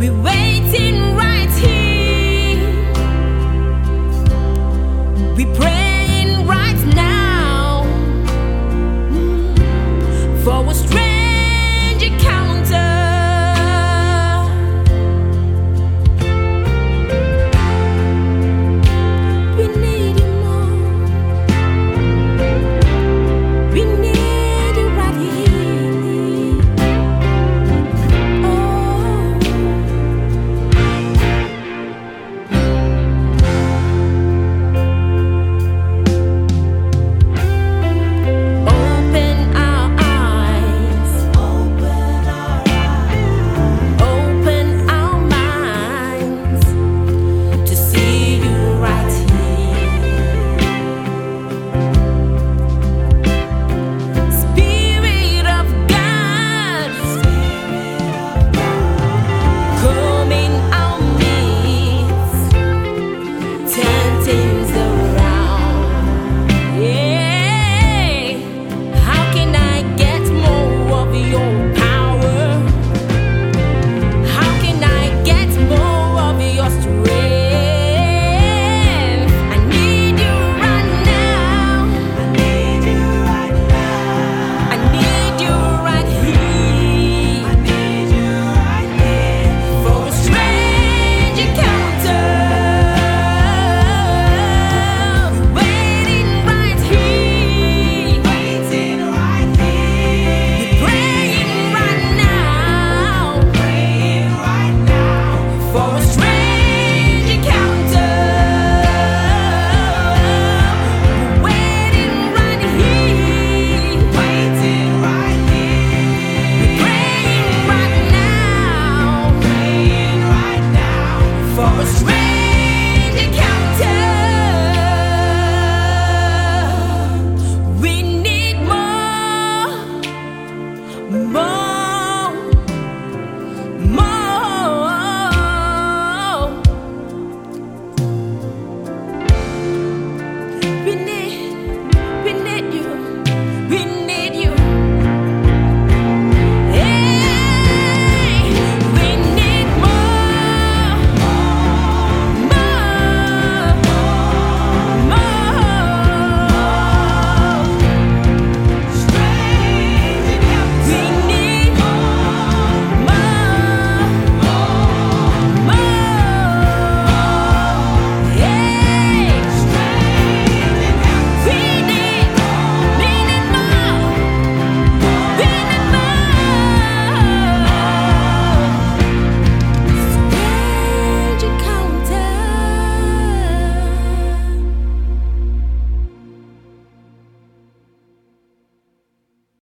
We wait.